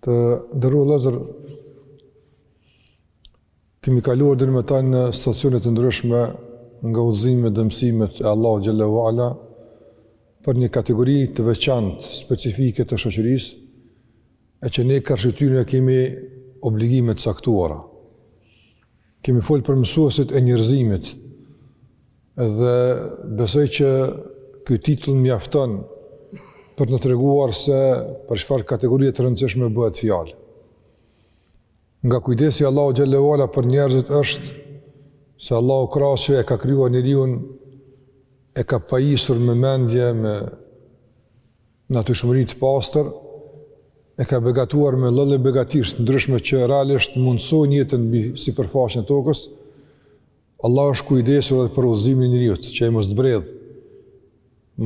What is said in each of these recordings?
Të nderuar vëllezër, kemi kaluar deri më tani në stacione të ndryshme nga udhëzimet dhe mësimet e Allahut xhelle ue ala për një kategori të veçantë, specifike të shoqërisë, e që ne karshi tyre e kemi obligime të caktuara. Kemi fol për mësuesit e njerëzimit dhe besoj që ky titull mjafton për me treguar se për çfarë kategorie të rëndësishme bëhet fjalë. Nga kujdesi i Allahut xhelle ue ala për njerëzit është se Allahu krahas se e ka krijuar njeriun e ka pajisur me mendje, me Natyrshmëri të pastër e ka begatuar me lloj-lloj begatish të ndryshme që realisht mundësojnë jetën mbi sipërfaqen e tokës. Allah është kujdesur edhe për udhëzimin e njeriut, që ai mos të bredh,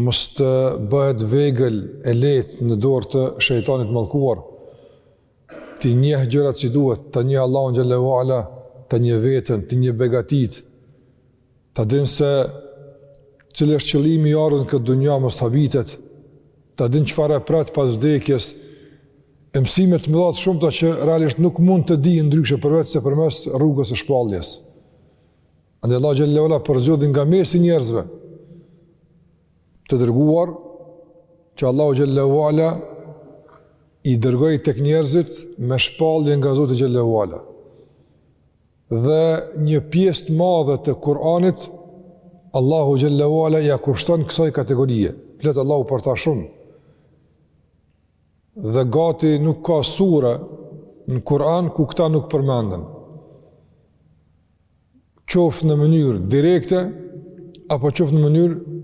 mos të bëhet vegël e lehtë në dorë të shejtanit të mallkuar. T'i njeh gjërat si duhet, ta njeh Allahun xhelle ue ala, ta njeh veten, t'i njeh begatitë, Ta din se cili është qëllimi i ardhjes në këtë dunja mos të habitet, ta din çfarë e pret pas vdekjes, e mësime të mëdha të shumta që realisht nuk mund të di ndryshe përveç se përmes rrugës së shpalljes. Andaj Allahu xhelle ue ala përzgjodhi nga mesi i njerëzve të dërguar që Allahu xhelle ue ala i dërgoi tek njerëzit me shpallje nga Zoti xhelle ue ala. Dhe një pjesë të madhe të Kur'anit Allahu xhelle ue ala ia kushton kësaj kategorie. Flet Allahu për ta shumë. Dhe gati nuk ka sure në Kur'an ku këta nuk përmenden. Qoftë në mënyrë direkte apo qoftë në mënyrë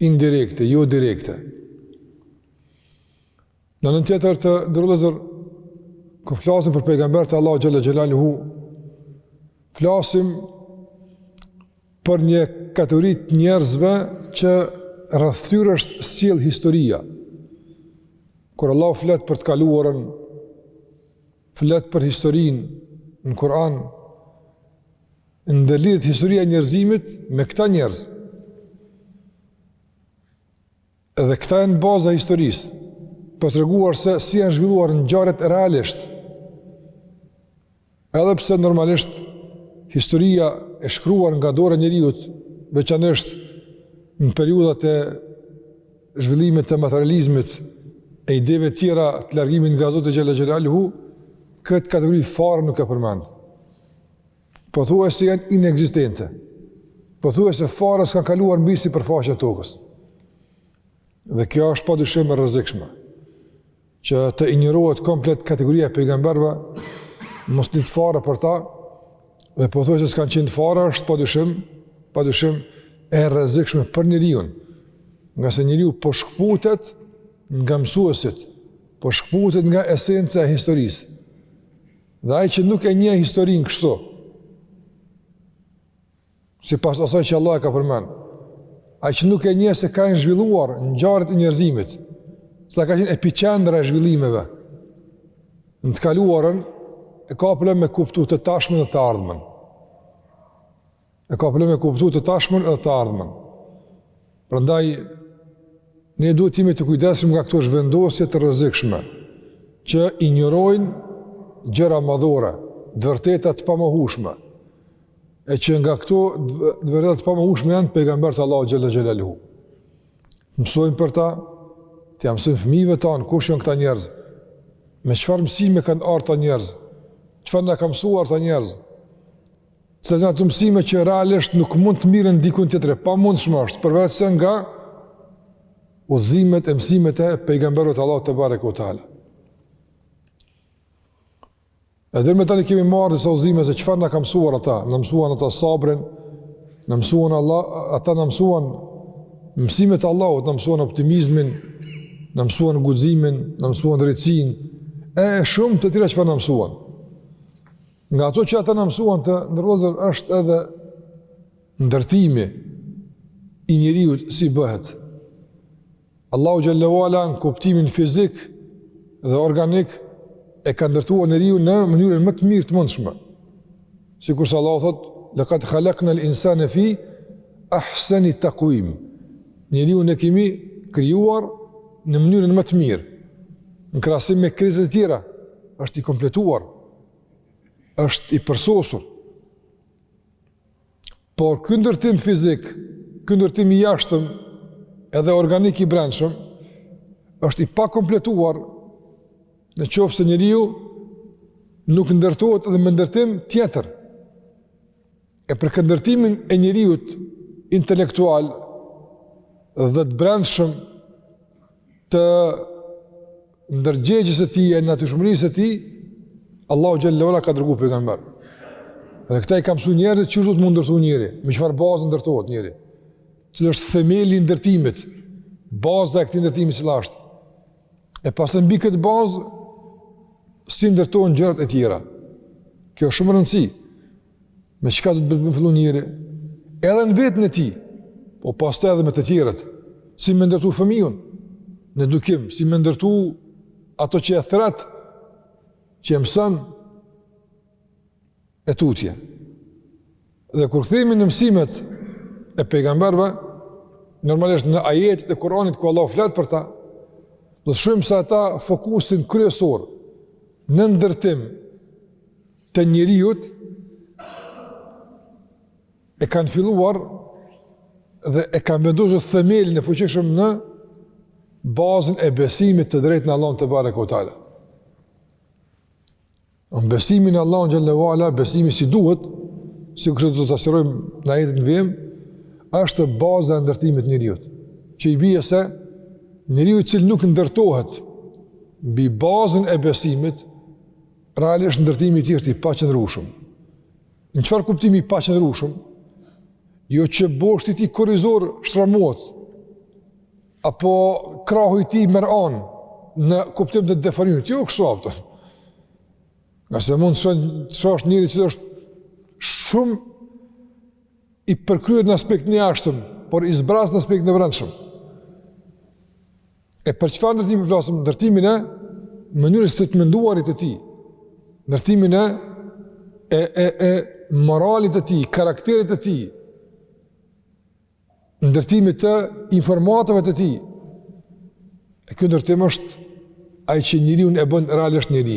indirekte, jo direkte. Në anën tjetër të nderuar vëllezër kur flasim për pejgamberët e Allahut xhelle xhelaluhu flasim për një kategori të njerëzve që rreth tyre është sjell historia. Kur Allahu flet për të kaluarën, flet për historinë në Kur'an, ndërlidhet historia e njerëzimit me këta njerëz. Edhe këta janë baza e historisë, për të treguar se si janë zhvilluar ngjarjet realisht. Edhe pse normalisht, historia e shkruar nga dora e njeriut, veçanërisht në periudat e zhvillimit të materializmit e ideve tjera të largimit nga Zoti xhelle xhelaluhu, këtë kategori fare nuk e përmend. Pothuajse janë inekzistente. Pothuajse fare s'kanë kaluar mbi sipërfaqen e tokës. Dhe kjo është pa dyshim e rrezikshme. Që të injorohet komplet kategoria e pejgamberëve, mos njihet fare për ta, dhe pothuajse s'kanë qenë fare, është pa dyshim, pa dyshim e rrezikshme për njeriun. Ngase njeriu po shkëputet nga mësuesit, po shkëputet nga esenca e historisë. Dhe ai që nuk e njeh historinë kështu, sipas asaj që Allahu e ka përmend, ai që nuk e njeh si janë zhvilluar ngjarjet e njerëzimit, cila ka qenë epiqendra e zhvillimeve në të kaluarën, e ka problem me kuptu të tashmen dhe të ardhmen. E ka problem me kuptu të tashmen dhe të ardhmen. Prandaj, ne duhet të jemi të kujdesshëm nga këto zhvendosje të rrezikshme, që injorojnë gjëra madhore, të vërteta të pamohueshme, e që nga këto të vërteta të pamohueshme janë pejgamberët e Allahut xhel-le xhelaluhu. Të mësojmë për ta, t'jua mësojmë fëmijëve tanë, kush janë këta njerëz, me çfarë mësime kanë ardhë ata njerëz, çfarë na kanë mësu ata njerëz, Cilat janë ato mësime që realisht nuk mund të merren dikund tjetër, e pamundshme është përveçse nga udhëzimet e mësimet e pejgamberëve të Allahut tebareke ue teala. E deri më tani kemi marrë disa udhëzime se çfarë na kanë mësuar ata, na mësuan ata sabrin, na mësuan Allah, ata na mësuan mësimet e Allahut, na mësuan optimizmin, na mësuan guximin, na mësuan drejtësinë e shumë të tjera çfarë na mësuan. Nga ato që ata na mësuan të nderuar vëllezër është edhe ndërtimi i njeriut si bëhet. Allahu xhel-le ue ala në kuptimin fizik dhe organik e ka ndërtuar njeriun në mënyrën më të mirë të mundshme. Sikurse Allahu thotë, "Laqad khalaqna al-insana fi ahsani taqwim." Njeriun e kemi krijuar në mënyrën më të mirë. Në krahasim me krijesat e tjera, është i kompletuar është i përsosur. Por ky ndërtim fizik, ky ndërtim i jashtëm edhe organik i brendshëm është i pakompletuar në qoftë se njeriu nuk ndërtohet edhe me ndërtim tjetër. E për këtë ndërtimin e njeriut intelektual dhe të brendshëm të ndërgjegjes së tij, e natyrshmërisë së tij, Allahu xhel-le ue ala ka dërgu pejgamberë. Dhe këta i kanë mësu njerëzit qysh duhet me u ndërtu njeri, me çfarë baze ndërtohet njeri, cili është themeli i ndërtimit, baza e këtij ndërtimit cila është. E pastaj mbi këtë bazë, si ndërtohen gjërat e tjera. Kjo është shumë me rëndësi, Me çka do të fillu njeri? Edhe në vetën e tij, po pastaj edhe me të tjerët. Si me ndërtu fëmijën në edukim, si me ndërtu ato që e thërret, që e mëson e tutje. Dhe kur kthehemi në mësimet e pejgamberëve, normalisht në ajetet e Kuranit ku Allah flet për ta, do të shohim se ata fokusin kryesor në ndërtim të njeriut e kanë filluar dhe e kanë vendosur themelin e fuqishëm në bazën e besimit të drejtë në Allahun tebareke ue teala. Besimi në Allahun xhel-le ue ala, besimi si duhet, sikurse do ta sqarojmë në ajetin në vijim, është baza e ndërtimit të njeriut. Që i bie se njeriu i cili nuk ndërtohet mbi bazën e besimit, Realisht ndërtimi i tij është i paqëndrueshëm. Në çfarë kuptimi i paqëndrueshëm? Jo që boshti i tij kurrizor shtrembohet apo krahu i tij merr anë në kuptim të deformimit. Jo kështu apo. Ngase mund të shohësh njeri që është shumë i përkryer në aspektin e jashtëm, por i zbrazët në aspektin e brendshëm. E për çfarë ndërtimi flasim? Ndërtimin e mënyrës së të menduarit të tij. Ndërtimin e e e e moralit të tij, karakterit të tij. Ndërtimit të informatave të tij. E kjo ndërtim është ai që njeriun e bën realisht njeri.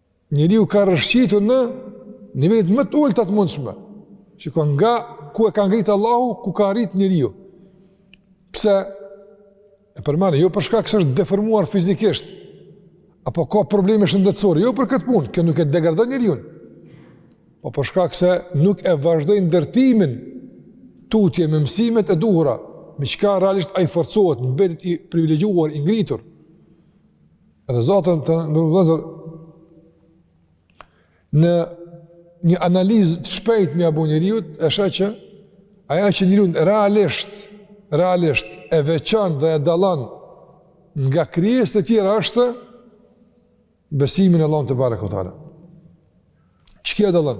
Njeriu ka rrëshqitur në nivelet më të ulta të mundshme. Shiko nga ku e ka ngrit Allahu, ku ka arrit njeriu. Pse e përmendi, jo për shkak se është deformuar fizikisht apo ka probleme shëndetësore, jo për këtë punë, kjo nuk e degradon njeriun. Po për shkak se nuk e vazhdoi ndërtimin tutje me mësimet e duhura, me çka realisht ai forcohet, mbetet i privilegjuar, i ngritur. Edhe zotni vëllezër, në një analizë të shpejt me ia bu njeriut, e sheh që ajo që njeriun realisht, realisht e veçon dhe e dallon nga krijesat e tjera është besimi në Allahun tebareke ue teala. Çka e dallon?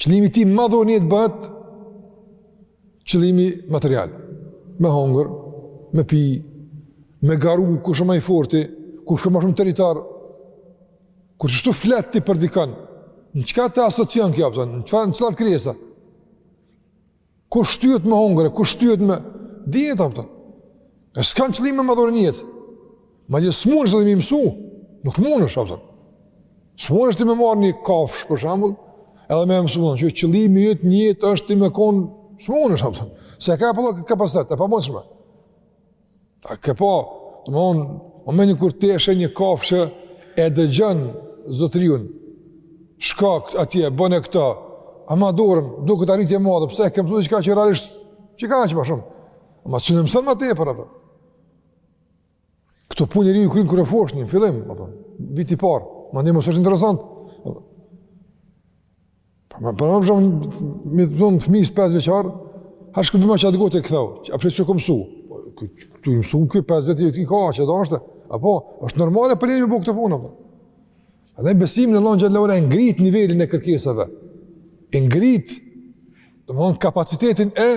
Qëllimi i tij madhor i jetës bëhet qëllimi material. Me hongër, me pi, me garu, kush është ma i forti, kush ka ma shumë territor, kur kështu flet ti për dikan, në çka të asocion kjo, në cilat, në cilat krijesa? Ku shtyhet me hongër, ku shtyhet me dieta, a kupton? E s'kan qëllime madhore n'jetë. Madje s'munesh edhe me i mësu, nuk munesh, a kupton. S'munesh ti me marrë një kafshë, për shembull, edhe me e mësu, a kupton, që qëllimi yt n'jetë është ti me konë, s'munesh, a kupton. S'e ka jep Allahu këtë kapacitet, e pamundshme. A ke pa, domethonë, momentin kur ti e sheh një kafshë që e dëgjon zotëriun, shko atje, bëne këta, ama dorën, duket arritje e madhe, pse e kemi diçka që realisht, që kaq, ma shumë, ama s'mun e mëson ma tepër, a kupton. Këto punë njeriu i kryn kur është foshnje, n'fillim, a kupton, viti parë, madje më s'është interesant, Po më bëra më me i thon fëmisë 5 vjeçar, hajt shko merre qat gotë, ktheu. A pse çu komsu? Po këtu i mësuam kë 5 vjet i ka që do është. Apo është normale për një me bo këtë punë apo? Edhe besimi në Allah xhelle ve ala e ngrit nivelin e kërkesave. E ngrit domthon kapacitetin e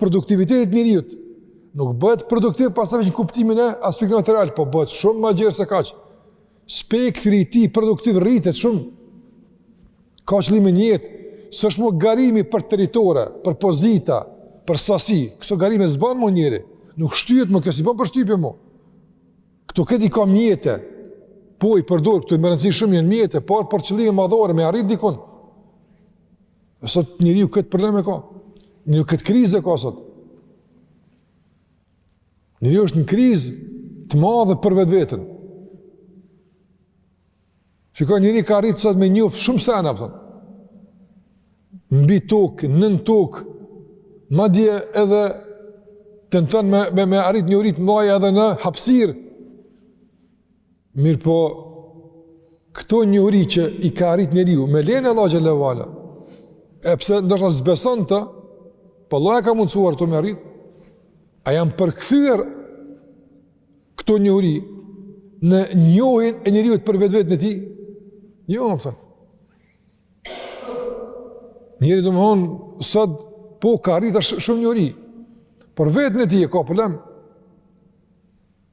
produktivitetit të njeriu. Nuk bëhet produktiv pastaj në kuptimin e aspektit material, po bëhet shumë më gjerë se kaq. Spektri i tij produktiv rritet shumë. Ka qëllime në jetë, s'është më garimi për territore, për pozita, për sasi. Këso garime s'bën më njeriu. Nuk shtyhet më, s'i bon përshtypje më. Këto i ka mjete, po i përdor këto, me rëndësi shumë janë mjete, por për qëllime madhore me arrit dikun. Sot njeriu këtë problem e ka. Njeriu këtë krizë ka sot. Njeriu është në krizë të madhe për vetveten. Shiko, njeri ka arritë sot me njoftë shumë sene, a kupton. Mbi tokë, nën tokë, madje edhe tenton me, me, me arrit njohuritë madje edhe në hapsirë. Mirëpo, këto njohuri që i ka arrit njeriu, me lejen e Allahut xhelle ve ala, edhe pse ndoshta s'beson këto, por Allahu e ka mundësuar këto me arrit, a janë përkthyer këto njohuri në njohjen e njeriut për vetveten e tij? Jo, a kupton. Njeri domethonë, sot, po, ka arrit shumë njohuri, por veten e tij e ka problem,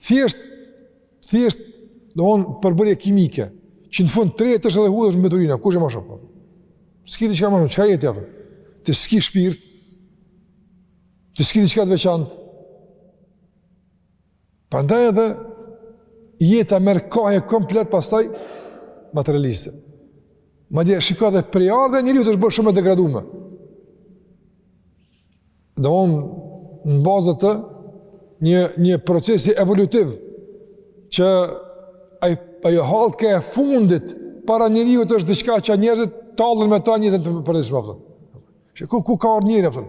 Thjesht, thjesht, do thonë përbërje kimike, që në fund tretesh edhe hudhesh n'mbeturina, kush je ma shumë? S'ki diçka ma shumë, çka je tjetër? Ti s'ki shpirt? Ti s'ki diçka të veçantë? Prandaj edhe, jeta merr kahje komplet pastaj, materialiste. Madje, shiko edhe prejardhja e njeriut është bërë shumë e degradume. Domethonë në bazë të një, një procesi evolutiv që ajo, ajo hallkë e fundit para njeriut është diçka që njerëzit tallen me ta njëtën të përrejshme, a kupton. Qe ku, ku ka ardh njeri, a kupton?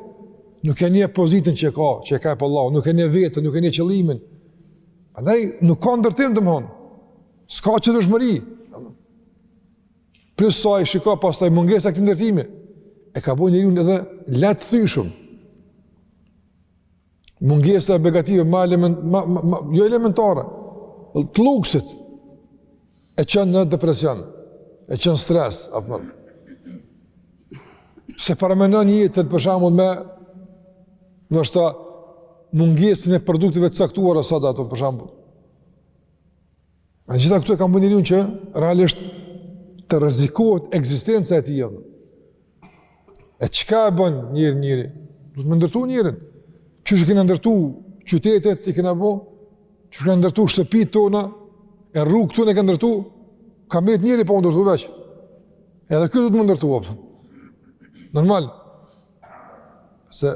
Nuk e njeh pozitën që e ka, që e ka e për Allah, nuk e njeh veten, nuk e njeh qëllimin. Andaj, nuk ka ndërtim, domethonë. S'ka qëndrueshmëri. Plus saj, shiko, pastaj mungesa e këtij ndërtimi e ka bo njeriun edhe lehtë të thyeshëm. Mungesa e begative ma element, ma, ma jo elementare, t'luksit, e çon në depresion, e çon n'stres, a kupton. S'e paramendon jetën për shembull me ndoshta mungesën e produkteve të caktuara sado ato për shembull. E gjitha këto e kanë bo njeriun që realisht të rrezikohet ekzistenca e tij. E çka e bën njerin njeri? Duhet me ndërtu njerin. Qysh i kena ndërtu qytetet, i kena bo, qysh i kena ndërtu shtëpitë tona, e rrugët tona i kena ndërtu, ka met njeri pa u ndërtu veç. Edhe kjo duhet me u ndërtu, a kupton. Normal. Se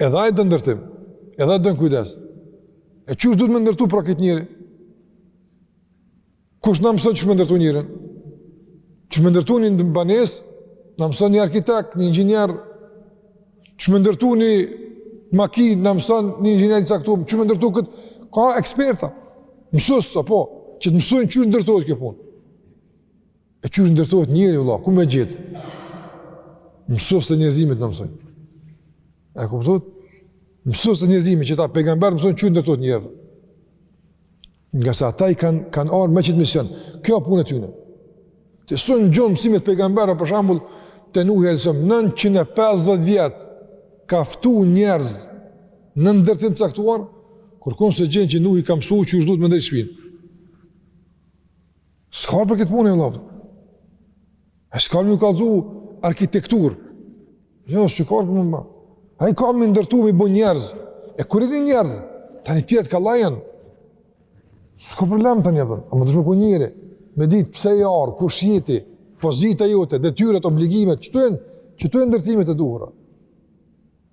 Edhe ai don ndërtim, edhe ai don kujdes. E qysh duhet me ndërtu pra këtë njeri? Kush na mëson qysh me ndërtu njerin? Qysh me ndërtu një banesë, na mëson një arkitekt, një inxhinier. Qysh me ndërtu një makinë, na mëson një inxhinier i caktuar. Qysh me ndërtu kët, ka eksperta, mësues apo që të mësojnë qysh ndërtohet kjo punë. E qysh ndërtohet njeri, vëlla, ku me gjet? Mësuesit e njerëzimit na mësojnë. A kupton? Mësuesit e njerëzimit, qeta pejgamberë mësojnë qysh ndërtohet njeri. Ngase ata kanë, kanë ardh me qet mision. Kjo punë e tyne. Ti s'un gjen n'mësimet e pejgamberëve, për shembull, te Nuhi alejhi selam, 950 vjet ka ftu njerëz në ndërtim të caktuar, kërkund s'e gjen që Nuhi ka mësu qysh duhet me ndreq shpinë. S'ka ardh për këtë punë, vëlla be. Ai s'ka ardh me ju kalzu arkitekturë. Jo, s'u ka për më mba. Ai ka me i ndërtu, me i bo njerëz. E kur jeni njerëz, tani tjerat kallaj janë. S'ka problem tani pra. Ama duhesh me kon njeri. Me ditë pse je ardh, kush je ti, pozita jote, detyrat, obligimet, qeto janë ndërtimet e duhura.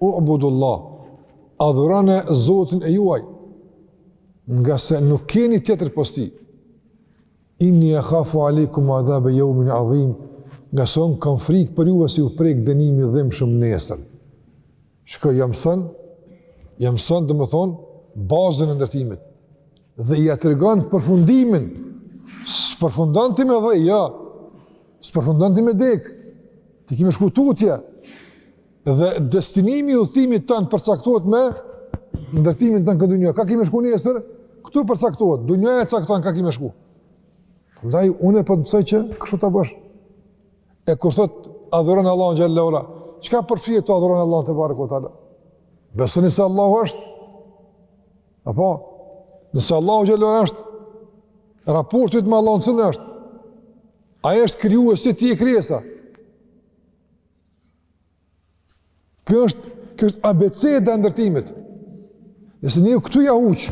U'budullah, adhurone Zotin e juaj, ngase nuk keni tjetër pos tij. Inni ehafu alejkum adhabe jeumin adhim, ngase unë kam frikë për juve se ju prek dënimi i dhimbshëm nesër. Shiko, jau mëson, jau mëson domethonë, bazën e ndërtimit. Dhe ia tregon përfundimin, s'përfundon ti me dhe, jo, s'përfundon ti me dekë, ti ki me shku tutje, Dhe destinimi i udhëtimit tanë përcaktohet me ndërtimin tanë këtu në dunja. Ka kemi shku nesër? Këtu përcaktohet. Dunja e cakton ka kemi shku. Ndaj unë po të mësoj që kështu ta bësh. E kur thot adhuron Allahun xhel-le ue ala, çka përfshihet te adhuron Allahun tebareke ue teala? Besoni se Allahu është? Apo nëse Allahu xhel-le ue ala është raporti yt me Allahun cili është? Ai është krijuesi, ti je krijesa. Kjo është, kjo është abeceda e ndërtimit. Nëse njeri këtu ja huq,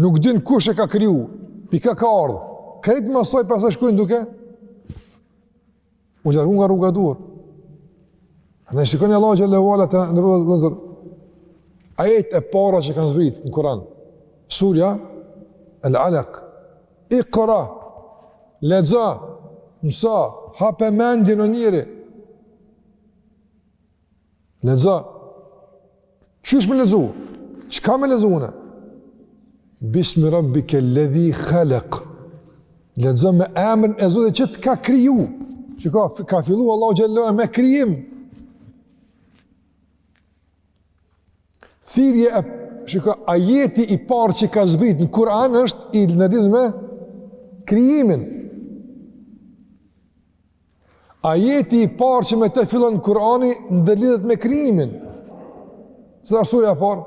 nuk din kush e ka kriju, pi ka ka ardhë, krejt mas asaj, pas asaj shkojnë duke u largu nga rruga e duhur. Andaj shikoni Allahu xhel-le ue ala, të nderuar vëllezër, ajetet e para që kanë zbrit në Kur'an, surja El-Alak, Ikra, lexo, mëso, hape mendjen o njeri. Lexo. Qysh me lexu? Çka me lexu unë? Bismi rabbikel-ledhi halek. Lexo me emrin e Zotit që të ka kriju. Çka, ka fillu Allahu xhel-le ue ala me krijim. Thirrje e shikoj ajeti i parë që ka zbrit në Kur'an është i, ndërlidhet me krijimin. Ajeti i parë që me të fillon Kur'ani ndërlidhet me krijimin. Cila surja e parë?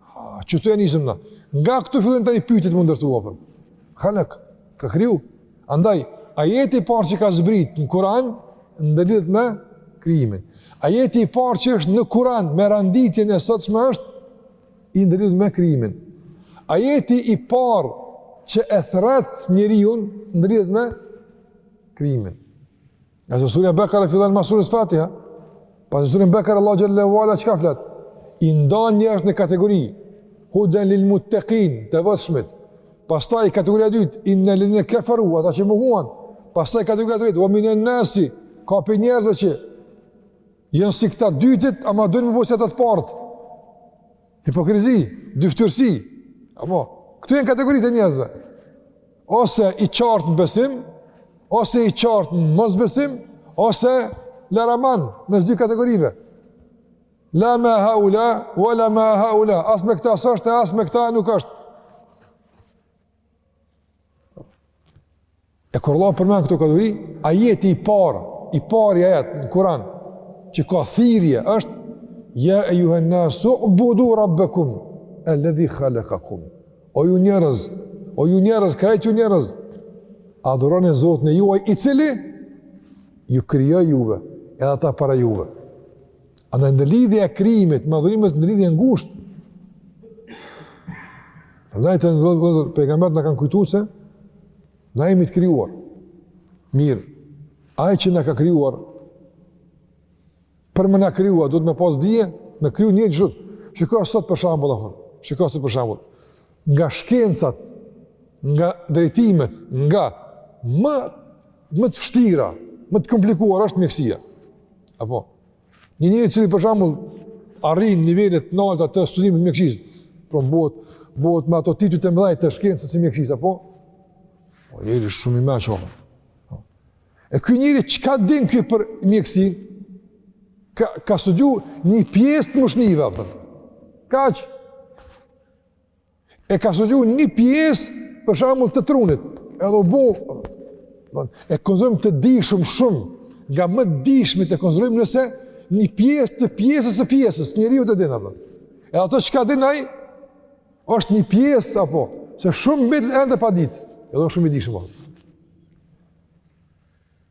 Ah, qëtu e nisëm na. Nga këtu fillin tani pyetjet m'u ndërtu, apo. Halek, ka kriju. Andaj, ajeti i parë që ka zbrit në Kur'an, ndërlidhet me krijimin. Ajeti i parë që është në Kur'an, me randitjen e sotshme është i, ndërlidhet me krijimin. Ajeti i parë që e thrret njeriun, ndërlidhet me krijimin. Ngase surja Bekare fillon mas sures Fatiha, pa se suren Bekare Allahu xhel-le ue ala çka flet? I ndan njerëzit në kategori, huden lil muttekin, të devotshmit, pastaj kategoria e dytë, innel-ledhine keferu, ata që mohuan, pastaj kategoria e tretë, ue minen-nasi, ka prej njerëzve që janë si këta të dytit, ama dojnë m'u ba si ata të parët, Hipokrizi, dyftyrësi. Apo, këtu janë kategoritë e njerëzve. Ose i qartë në besim, ose i qartë në mosbesim, ose laraman mes dy kategorive. La me ha ula, ue la me ha ula. As me këta s'është, as me këta nuk është. E kur Allah përmend këto kategori, ajeti i parë, i pari ajet në Kur'an që ka thirrje është ja ejjuhen-nasu u'budu rabbakum alladhi khalaqakum. O ju njerëz, o ju njerëz, krejt ju njerëz, adhuroni Zotin e juej i cili ju krijoi juve, edhe ata para juve. Andaj ndërlidhja e krijimit me adhurimin është ndërlidhje e ngushtë. Andaj, të nderuar vëllezër, pejgamberët na kanë kujtu se, na jemi të krijuar. Mirë, ai që na ka krijuar, për me na krijuar, duhet me pas dije, me kriju njerëzit. Shiko sot për shembull, a. Shiko sot për shembull. Nga shkencat, nga drejtimet, nga më, më të fështira, më të komplikuar është mjekësia. Apo, një njeri i cili për shembull arrin nivelet e nalta të studimit mjekësisë, pra bëhet, bëhet me ato titujt e mëdhaj të shkencës së mjekësisë, apo? O, njeri shumë i meçëm, apo. E ky njeri çka din ky për mjekësi, ka, ka studiu një pjesë të mushknive, apo. Kaq? E ka studiu një pjesë, për shembull, të trunit. Edhe u bo, e konsiderojmë të dijshëm shumë, nga më të dijshmit e konsiderojmë nëse një pjesë të pjesës së pjesës së njeriut e din, apo. Edhe ato çka din ai, është një pjesë, apo, se shumë mbet ende pa ditë. Edhe është shumë i dijshëm.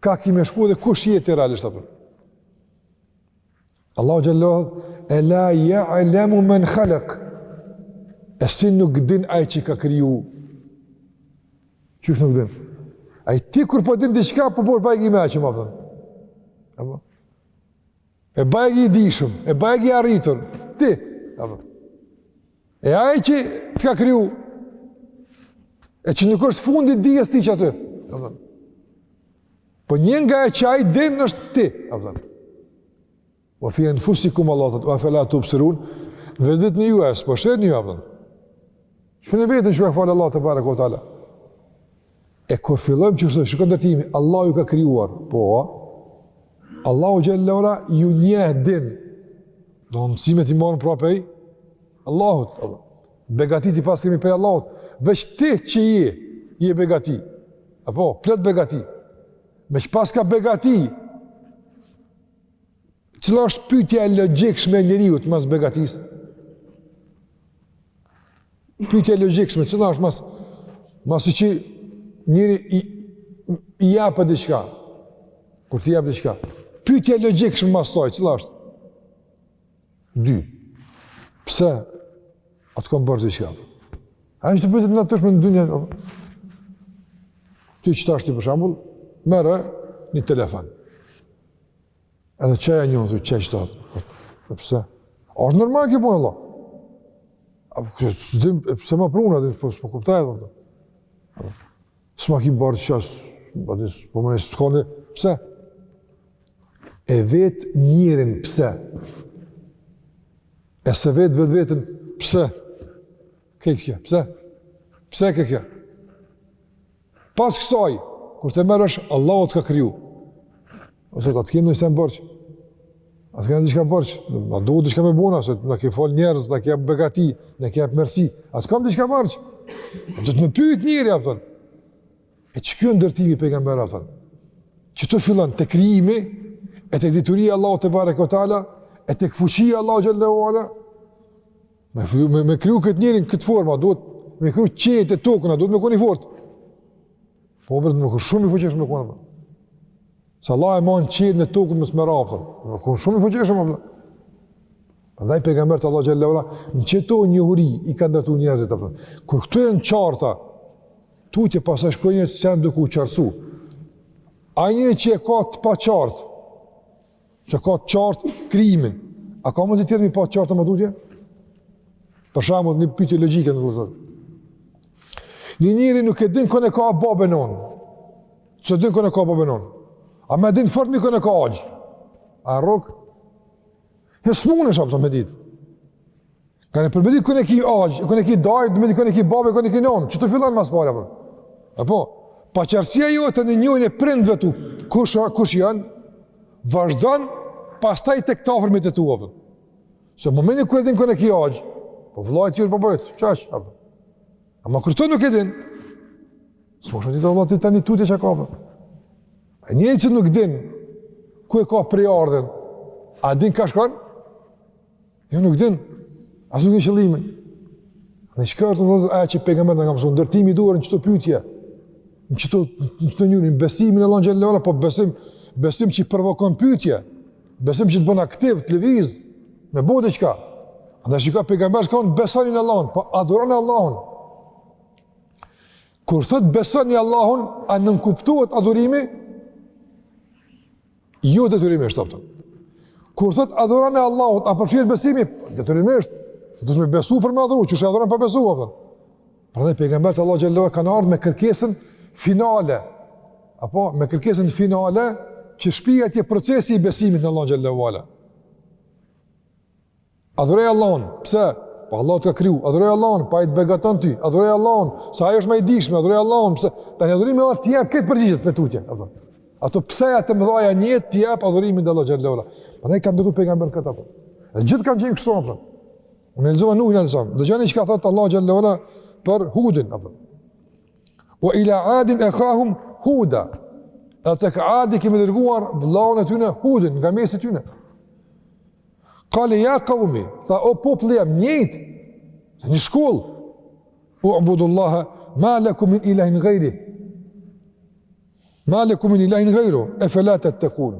Kah ki me shku edhe kush je ti realisht apo? Allahu xhel-le thotë e la ya'lamu men khalaq. E si nuk din ai që ka kriju? Qysh nuk din? Ai ti kur po din diçka po bon bajgi i meçëm. Apo? E bajgi i dijshëm, e bajgi i arritur. Ti, apo? E ai që të ka kriju, e që nuk është fundi i dijes tij aty, po një nga ajo që ai din është ti, ve fi enfusikum, Allahu thotë, efela tubsirun, në veten e juaj s'po shihni ju, çka në veten ju ka falë Allahu tebareke ve teala, E kur fillojmë kështu, shikon ndërtimi, Allahu ju ka krijuar, po, Allahu xhel-le ve ala, ju njeh din, domethënë mësimet i marrim pra pej, Allahut, Allah. begatitë i paskemi pej Allahut, veç ti që je, je begati, apo, plot begati, meç paska begati, Cila është pyetja e logjikshme e njeriu mas begatisë? Pyetja e logjikshme, cila është mas mas që njëri i i jep diçka. Kur ti jep diçka. Pyetja e logjikshme mas saj, cila është? Dy. Pse? A të kom borxh diçka. A është pyetja e natyrshme në dynja? Ti çfarë është për shembull? Merr një telefon. Edhe qaj e njeh, qaj që të atë. Po pse? A është normal kjo punë, Allah? A pse ma prune, dhe po s'po kuptoj, dhe përta. S'ma ki borxh që asë, po dhe s'po më nëjë s'kone, pse? E vet njerin, pse? Ose e vet vetveten, pse? Ke kjo, pse? Pse ke kjo? Pas kësaj, kur të merr vesh, Allahu të ka kriju. Ose do të kemi najsen borxh. A të kemi diçka borxh? A duhet diçka me bo se na ke bo njerëz, na ke begatu, na ke mëshiru. A të kam diçka borxh? A do të me pyt njeri pra? E qiky ndërtimi i pejgamberit apo? Qëtu fillon te krijimi e tek dituria Allahut tebareke ve teala e tek fuqia Allahut xhelle ve ala Me, me, me kriju këtë njeri n'këtë formë, duhet me kriju qiejt e tokën, duhet me kon i fort. Po bre, me kon shumë i fuqishëm me kon. Se Allahu i man qiejt e tokën mos me ra pra. Me kon shumë i fuqishëm, pra. Andaj pejgamberët e Allahut xhelle ve ala, në qeto njohuri i ka ndërtu njerëzit apo. Kur këto janë të qarta, tutje pastaj shkojnë gjanat duke u qartësu. Ai njeri që e ka të paqartë, S'e ka t'qartë krijimin. A ka mundësi tjerat me i pa qartë më tutje? Për shembull, një pyetje logjike vëllazër. Një njeri nuk e din kon e ka babë e nonë. S'e din kon e ka babë e nonë. A ma e din fort mirë kon e ka axhë. A rrug? E s'munesh pra me ditë. Ka ne për me dit kon e ki axhë, kon e ki dajë, duhet me dit kon e ki babë, kon e ki nonë, qëtu fillon ma s'pari, për. Po. Apo, paqartësia jote në njohjen e prindve tu, kush, kush janë, vazhdon pastaj tek të afërmit e tu, për. Se momenti kur e din kon e ki axhë, po vëllai i babës, që aqë, për. Ama kur ti nuk e din, s'munesh me shku ti tani tutje që ka, për. A njeri që nuk din, ku e ka prejardhjen, a din ka shkon, Jo nuk din, as nuk e di qëllimin. Në të shkurtë vëllezër, ajo që pejgamberi na ka mësuar, ndërtimi i duhur në qëto pytje, në qëto, në qëto njërin, besimin në Allahun xhelle ve ala, po besim, besim që i provokon pytje, besim që të bën aktiv, të leviz, me bo diçka. Andaj pejgamberi, që ka thonë besoni në Allahun, po adhurojeni Allahun. Kur thot besoni në Allahun, a nënkuptohet adhurimi, Jo detyrimisht, apo jo. Kur thot adhurone Allahun, a përfshihet besimi? Detyrimisht, se duhet me besu për me adhuru, qysh e adhuron pa besu, apo jo. Prandaj pejgamberët e Allahut xhallahu ala kanë ardhë me kërkesën finale, apo me kërkesën finale, që shpie atje procesi i besimit në Allah xhallahu ala. Adhuroje Allahun. Pse? Po Allahu të ka kriju. Adhuroje Allahun, po ai të begaton ty. Adhuroje Allahun, se ai është më i dijshëm. Adhuroje Allahun, pse? Tani adhurimi është t'i jep këto përgjigjet më tutje, apo. Ato pse-ja të mëdhaja në jetë t'i jep adhurimi i Allahut xhallahu ala. Prandaj kanë dërguar pejgamberët këta apo. Dhe gjithë kanë qenë kështu apo. Unë lexova nuk janë sa. Dëgjoni çka thot Allahu xhallahu ala për Hudin apo. Wa ila adin akhahum Huda. E te Adi kemi dërguar vëllaun e tyre Hudin nga mesi i tyre. Kale ja kaumi, tha o populli jem, njëjt, në një shkollë, ubudullaha, ma lekum min ilahin gajri, ma lekum min ilahin gajru, efela tettekun.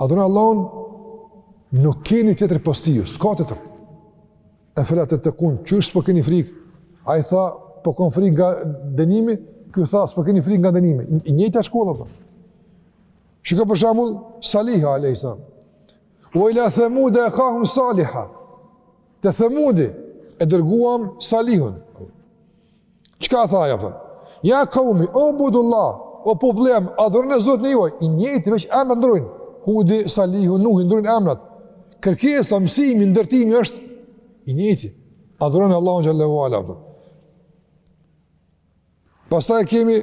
Adhurone Allahun, nuk keni tjetër pos tij, s'ka tjetër. Efela tettekun, qysh s'po keni frikë? Ai tha, po kom frikë nga denimi, ky tha, s'po keni frikë nga denimi. E njëjta shkollë, tha. Shiko për shembull Saliha alayhis salam. Wa ila thamud akhahum saliha. Te thamudi e dërguam Salihun. Çka tha ai? Ja kaumi, ubudullah, o populli jem, adhurone Zotin e juaj. I njëjti veç emrat ndrojnë. Hudi, Salihu, Nuhi ndrojnë emrat. Kërkesa, mësimi, ndërtimi është i njëjti. Adhurone Allahun xhallahu ala. Pastaj kemi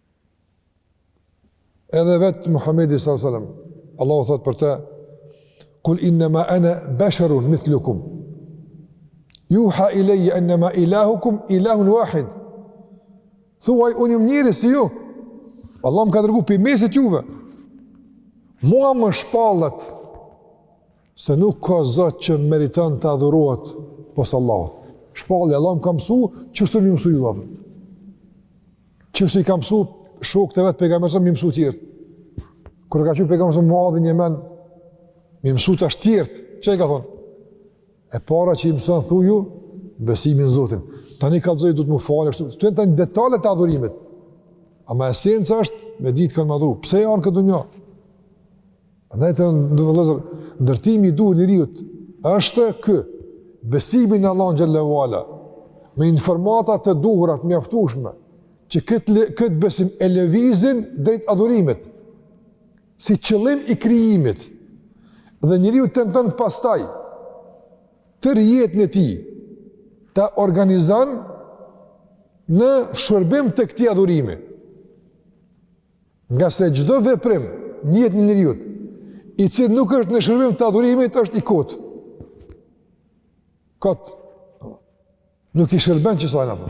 Edhe vetë Muhammedi s.a.s. Allahu thotë për të, Kul innema ene besherun mithlukum, juha ilejje ennema ilahukum ilahun wahid, thuaj unë jom njeri si ju, Allah më ka dërgu prej mesit juve, mua më shpallet Se nuk ka Zot që meriton të adhurohet pos Allahut. Shpallet, Allah më ka mësu, qështu me mësu juve. Qështu i ka mësu shokët e vet pejgamberi, me mësu tjerët. Kur ka çu pejgamberi Muadhin n'Jemen, me mësu tash tjerët, çi ka thonë? E para që i mëson thuju, besimin Zotin. Tani kallzoj duhet me u falë, kështu, këto janë detalet e adhurimit. Ama esenca është, me ditë kan me adhuru, pse jan' n'këtë dunja? Prandaj të nderuar vëllezër, ndërtimi i duhur i njeriut është ky besimi në Allahun xhallahu ala me informata të duhura të mjaftueshme që këtë këtë besim e lëvizin drejt adhurimit si qëllim i krijimit dhe njeriu tenton pastaj tërë jetën e tij ta organizon në shërbim të këtij adhurimi Nga se çdo veprim në jetën e njeriut, i cili nuk është në shërbim të adhurimit, është i kot. Kot. Nuk i shërben kësaj apo.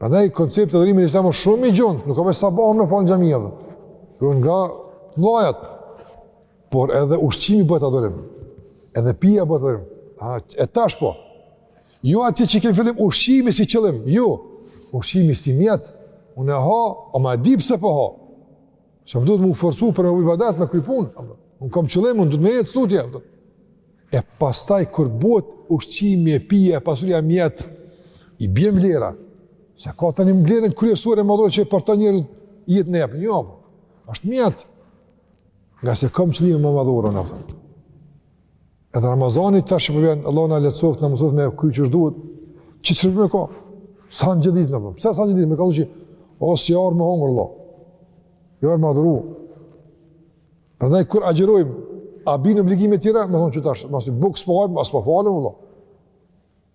Prandaj koncepti i adhurimit është shumë i gjonë, nuk ka sa bën në fund xhamia. Kjo është nga llojet. Por edhe ushqimi bëhet adhurim. Edhe pija bëhet adhurim. A e tash po. Jo atje që ke filu ushqimi si qëllim, jo, ushqimi si mjet, unë e ha, ama e di pse po ha, se më duhet m'u forcu për me bo ibadet me kry punë, unë kam qëllim, unë duhet me jetu si duhet, e pastaj kur bohet ushqimi e pija, e pasuria mjet, i bjen vlera, se ka tani vlerën kryesore më dojë që e për të njërë jetë në jepë, një, është mjet, ngase kam qëllim me adhuru, a kupton. Edhe Ramazani tash që po vjen, Allahu na lehtësoftë, na mundësoftë me kry qysh duhet. Çi qëllimi ka? S'han gjithë ditën apo? Pse s'han gjithë ditën? Me ka thonë o s'ke ardhë me hongër vallah. Je ardhë me adhuru. Prandaj kur agjërojm, a bijn obligime të tjera, me thonë që tash, masi bukë s'po hajmë, as po falem vallah.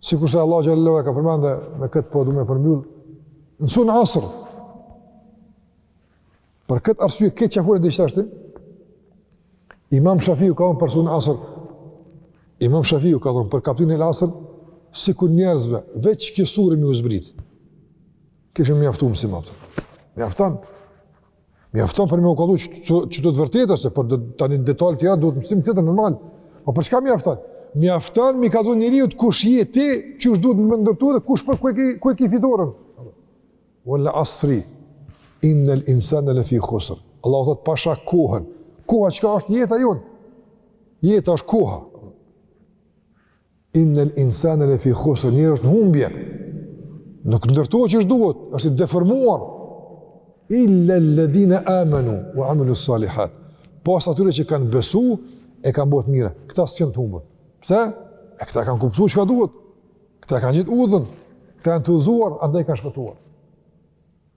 Sikurse Allahu xhele ue ala ka përmendë e me këtë po du me përmbyll. Në suren Asr. Për këtë arsye këqyr çfarë dijetari ishte. Imam Shafiu ka thënë për suren Asr. Imam Shafiu ka thënë për kaptinën El Asr sikur njerëzve veç kjo sure me iu zbrit. Kishte mjaftu si mësim. Mjafton. Mjafton për me kallzu qito të vërteta se për tani detajet të tjerë duhet mësim tjetër normal. Po për çka mjafton? Mjafton me i kallzu njeriut kush je ti, qysh duhet me u ndërtu dhe kush për ku e ke ku e ke fituar. Wal asri innal insana lafi khusr. Allahu thot pasha kohën. Koha çka është jeta jon? Jeta është koha. Innel insane le fi khusr, njeri është në humbje, nuk ndërtohet qysh duhet, është i deformuar, illa ledina amanu, wa amilu salihat, pos atyre që kanë besu, e kanë bo të mira, këta s'jenë të humbur, pse? Se këta e kanë kuptu çka duhet, këta e kanë gjetë udhën, këta janë të udhëzuar, andaj kanë shpëtuar.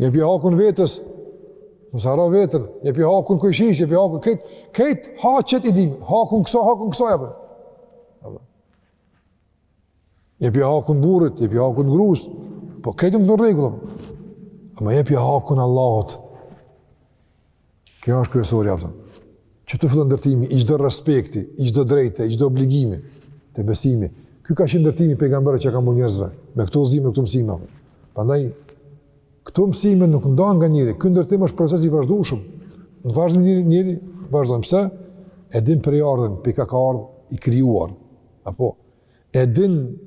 Jepja hakun vetes, mos e harro veten, jepja hakun kojshisë, jepja hakun, krejt, krejt haqet i dimë, hakun kësaj, hakun kësaj, apo. Jepja hakun burrit, jepja hakun grus, po krejt këto në rregull. Ama jepja hakun Allahut, Kjo është kryesorja a kupton. Qëtu fillon ndërtimi i çdo respekti, i çdo drejte, i çdo obligimi te besimi. Ky ka qenë ndërtimi i pejgamberit që ka bo njerëzve me këto udhëzime, këto mësime. Prandaj këto mësime nuk ndahen nga njeri. Ky ndërtim është proces i vazhdueshëm. Në vazhdim njeri njeri vazhdon pse? E din prejardhjen, prej ka ka ardhë i krijuar. Apo E din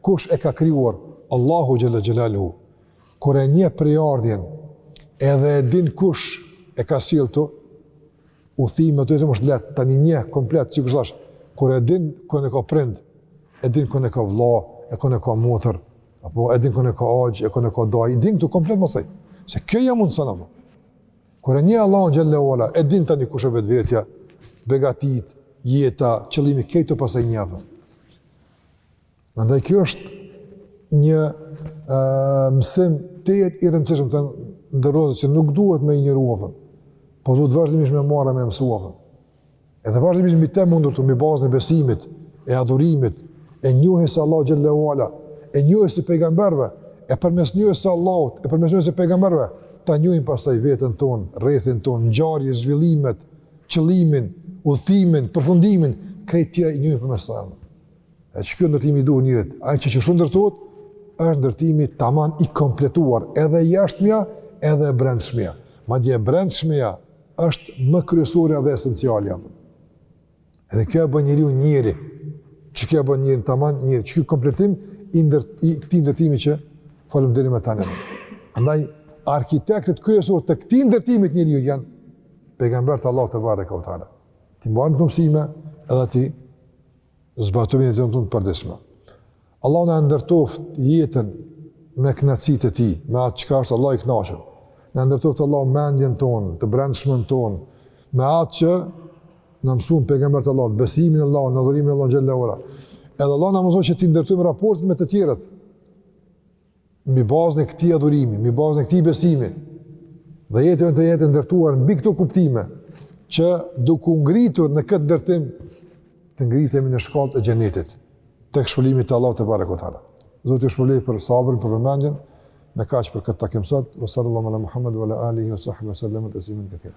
kush e ka krijuar Allahu xhalla xhelaluhu. Kur e njeh prejardhjen edhe e din kush e ka sjellë këtu, u thi më të shumë asht leht tani njeh komplet sikur thash, kur e din kon e ka prind, e din kon e ka vëlla, e kon e ka motër, apo e din kon e ka axhë, e kon e ka dajë, i din këtu komplet mastaj. Se kjo ia mundëson. Kur e njeh Allahun xhalla wa ala, e din tani kush është vetvetja, begatitë, jeta, qëllimi krejt pasaj i njeh ato. Andaj kjo është një ë mësim tejet i rëndësishëm të nderuar që nuk duhet me injoruar. Po duhet vazhdimisht me marrë me mësuar. Edhe vazhdimisht mbi të mundur të mbi bazën e besimit, e adhurimit, e njohjes së Allahut xhalla wa ala, e njohjes së pejgamberëve, e përmes njohjes së Allahut, e përmes njohjes së pejgamberëve, ta njohim pastaj veten tonë, rrethin tonë, ngjarjet, zhvillimet, qëllimin, udhëtimin, përfundimin, këto t'i njohim përmes Allahut. E çka ndërtimi i duhur i njeriut, ai që që shumë ndërtohet, është ndërtimi tamam i kompletuar, edhe jashtëmja, edhe brendshmja. Madje brendshmja është më kryesorja dhe esencialja. Edhe kjo e bën njeriun njeri, qikjo e bën njerin tamam njeri, qiky kompletim i, ndër, i këtij ndërtimi që folëm deri më tani. Andaj, arkitektët kryesorë të këtij ndërtimi të njeriut janë pejgamberët e Allahut tebareke ue teala. T'i marrim këto mësime edhe t'i zbatojmë në jetën tonë të përditshme. Allahu na ndërtoft jetën me kënaqësitë e tij, me atë çka është Allahu i kënaqur. Na ndërtoft Allahu mendjen tonë, të brendshmën tonë, me atë që na mësuan pejgamberët e Allahut, besimin në Allahun, adhurimin e Allahut xhalla wa ala. Edhe Allahu na mundësoftë që t'i ndërtojmë raportet me të tjerët. mbi bazën e këtij adhurimi, mbi bazën e këtij besimi. Dhe jeta jonë të jetë e ndërtuar mbi këto kuptime që duke u ngritur në këtë ndërtim të ngritemi në shkallët e xhenetit tek shpërblimi i Allahut tebareke ue teala. Zoti ju shpërbleftë për sabrin, për vëmendjen. Me kaq për këtë takim sot, wa sallallahu ala Muhammed wa ala alihi wa sahbihi wa sallama taslimen kathira.